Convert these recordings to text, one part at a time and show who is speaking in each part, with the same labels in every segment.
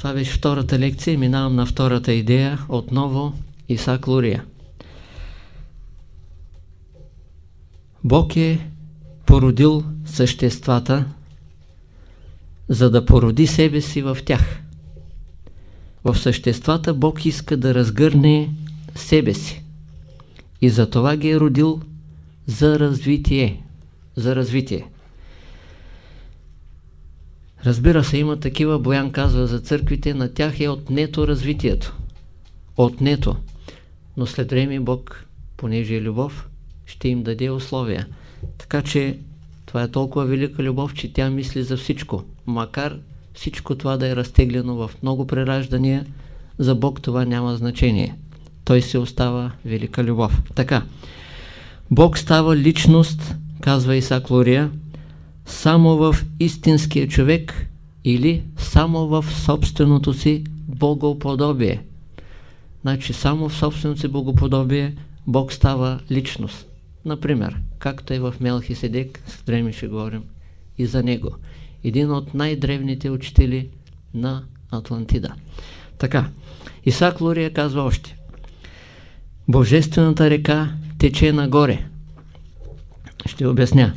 Speaker 1: Това беше втората лекция. Минавам на втората идея. Отново Исак Лурия. Бог е породил съществата, за да породи себе си в тях. В съществата Бог иска да разгърне себе си. И за това ги е родил за развитие. За развитие. Разбира се, има такива, Боян казва за църквите, на тях е отнето развитието. Отнето. Но след време Бог, понеже е любов, ще им даде условия. Така че това е толкова велика любов, че тя мисли за всичко. Макар всичко това да е разтеглено в много прераждания, за Бог това няма значение. Той се остава велика любов. Така. Бог става личност, казва Исак Лория, само в истинския човек или само в собственото си богоподобие. Значи само в собственото си богоподобие Бог става личност. Например, както е в Мелхиседек, с време ще говорим и за него. Един от най-древните учители на Атлантида. Така, Исак Лурия казва още. Божествената река тече нагоре. Ще обясня.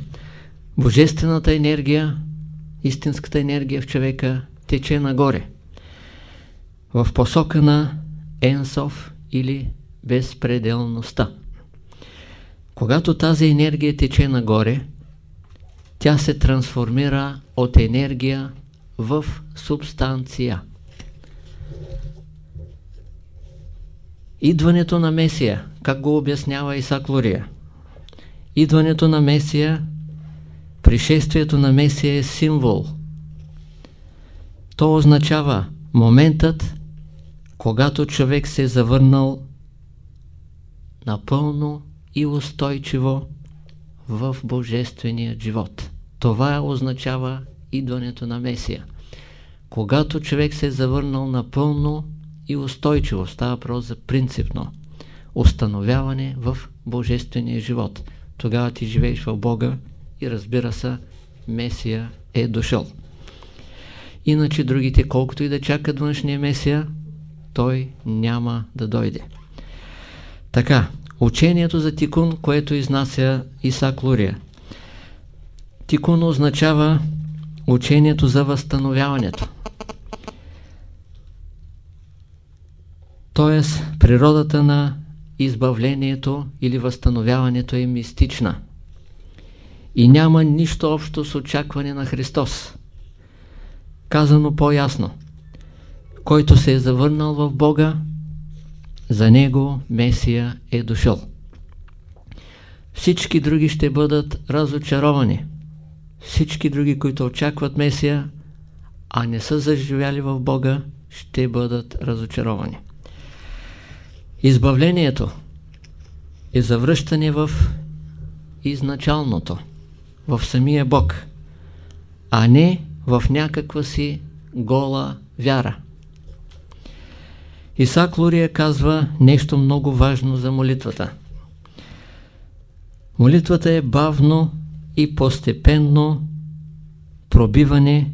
Speaker 1: Божествената енергия, истинската енергия в човека тече нагоре. В посока на Енсов или безпределността. Когато тази енергия тече нагоре, тя се трансформира от енергия в субстанция. Идването на Месия, как го обяснява Исак Лурия? Идването на Месия, пришествието на Месия е символ. То означава моментът, когато човек се е завърнал напълно и устойчиво в Божествения живот. Това означава идването на Месия. Когато човек се е завърнал напълно и устойчиво, става въпрос за принципно установяване в Божествения живот. Тогава ти живееш в Бога и разбира се, Месия е дошъл. Иначе другите, колкото и да чакат външния Месия, той няма да дойде. Така, учението за тикун, което изнася Исак Лурия. Тикун означава учението за възстановяването. Тоест, природата на избавлението или възстановяването е мистична и няма нищо общо с очакване на Христос. Казано по-ясно, който се е завърнал в Бога, за него Месия е дошъл. Всички други ще бъдат разочаровани. Всички други, които очакват Месия, а не са заживяли в Бога, ще бъдат разочаровани. Избавлението е завръщане в изначалното, в самия Бог, а не в някаква си гола вяра. Исак Лурия казва нещо много важно за молитвата. Молитвата е бавно и постепенно пробиване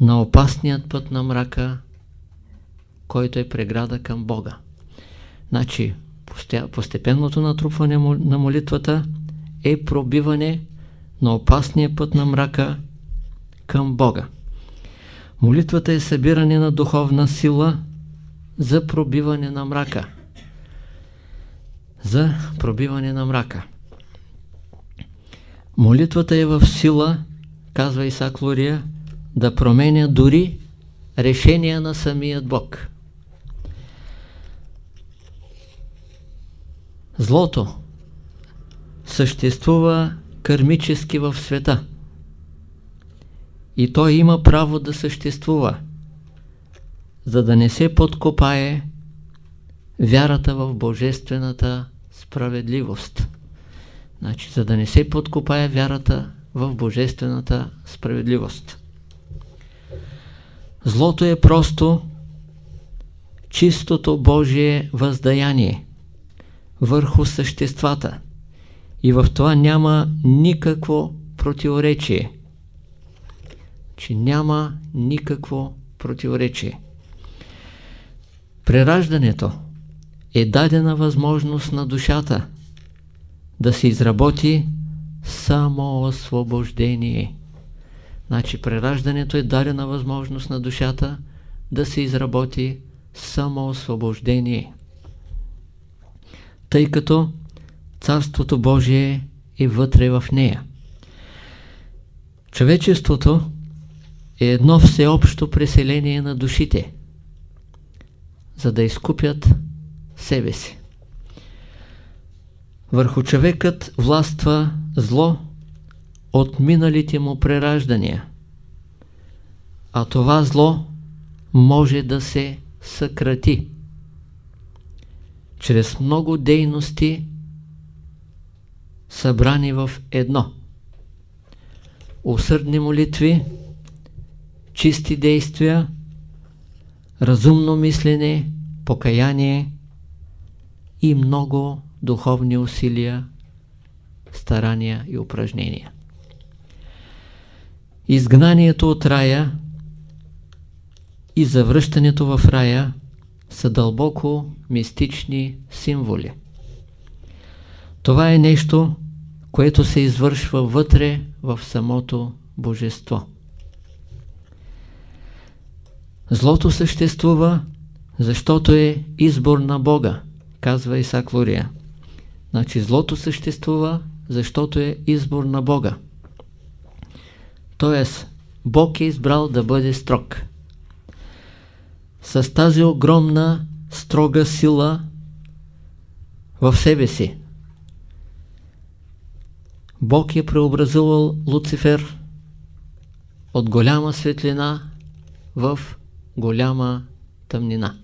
Speaker 1: на опасният път на мрака, който е преграда към Бога. Значи, постепенното натрупване на молитвата е пробиване на опасния път на мрака към Бога. Молитвата е събиране на духовна сила за пробиване на мрака. За пробиване на мрака. Молитвата е в сила, казва Исак Лурия, да променя дори решения на самият Бог. Злото съществува кармически в света. И той има право да съществува, за да не се подкопае вярата в божествената справедливост. Значи, за да не се подкопае вярата в божествената справедливост. Злото е просто чистото Божие въздаяние върху съществата. И в това няма никакво противоречие. Че няма никакво противоречие. Прераждането е дадена възможност на душата да се изработи само освобождение. Значи прераждането е дадена възможност на душата да се изработи само освобождение. Тъй като Царството Божие е вътре в нея. Човечеството е едно всеобщо преселение на душите, за да изкупят себе си. Върху човекът властва зло от миналите му прераждания, а това зло може да се съкрати чрез много дейности събрани в едно. Усърдни молитви, чисти действия, разумно мислене, покаяние и много духовни усилия, старания и упражнения. Изгнанието от рая и завръщането в рая са дълбоко мистични символи. Това е нещо, което се извършва вътре в самото Божество. Злото съществува, защото е избор на Бога, казва Исак Лория. Значи злото съществува, защото е избор на Бога. Тоест, Бог е избрал да бъде строг. С тази огромна, строга сила в себе си, Бог е преобразувал Луцифер от голяма светлина в голяма тъмнина.